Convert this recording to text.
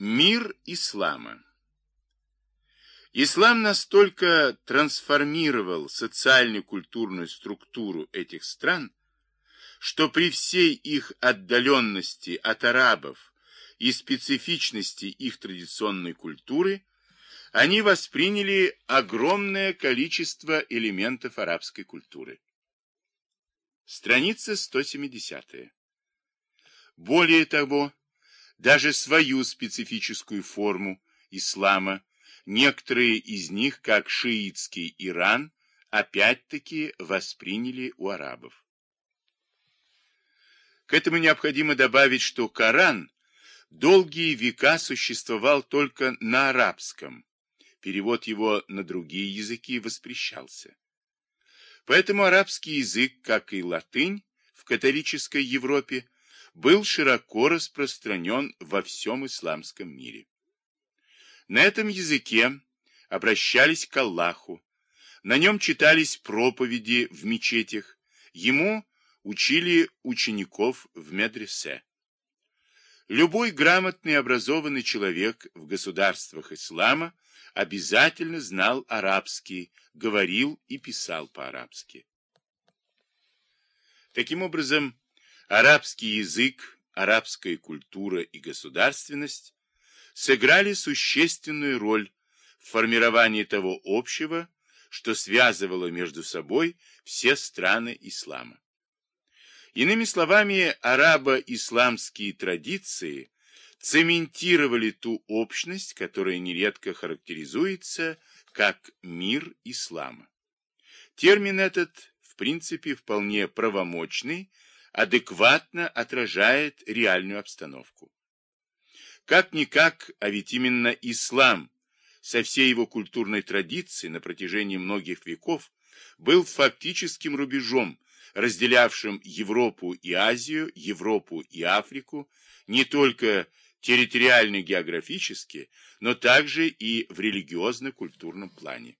Мир ислама Ислам настолько трансформировал социально-культурную структуру этих стран, что при всей их отдаленности от арабов и специфичности их традиционной культуры, они восприняли огромное количество элементов арабской культуры. Страница 170. Более того, даже свою специфическую форму ислама, некоторые из них, как шиитский Иран, опять-таки восприняли у арабов. К этому необходимо добавить, что Коран долгие века существовал только на арабском, перевод его на другие языки воспрещался. Поэтому арабский язык, как и латынь в католической Европе, был широко распространен во всем исламском мире. На этом языке обращались к Аллаху, на нем читались проповеди в мечетях, ему учили учеников в медресе. Любой грамотный и образованный человек в государствах ислама обязательно знал арабский, говорил и писал по-арабски. Таким образом, Арабский язык, арабская культура и государственность сыграли существенную роль в формировании того общего, что связывало между собой все страны ислама. Иными словами, арабо-исламские традиции цементировали ту общность, которая нередко характеризуется как мир ислама. Термин этот, в принципе, вполне правомочный адекватно отражает реальную обстановку. Как-никак, а ведь именно ислам со всей его культурной традицией на протяжении многих веков был фактическим рубежом, разделявшим Европу и Азию, Европу и Африку не только территориально-географически, но также и в религиозно-культурном плане.